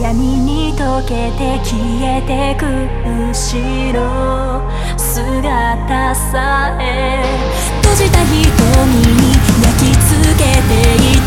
闇に溶けて消えてく後ろ姿さえ閉じた瞳に焼き付けていた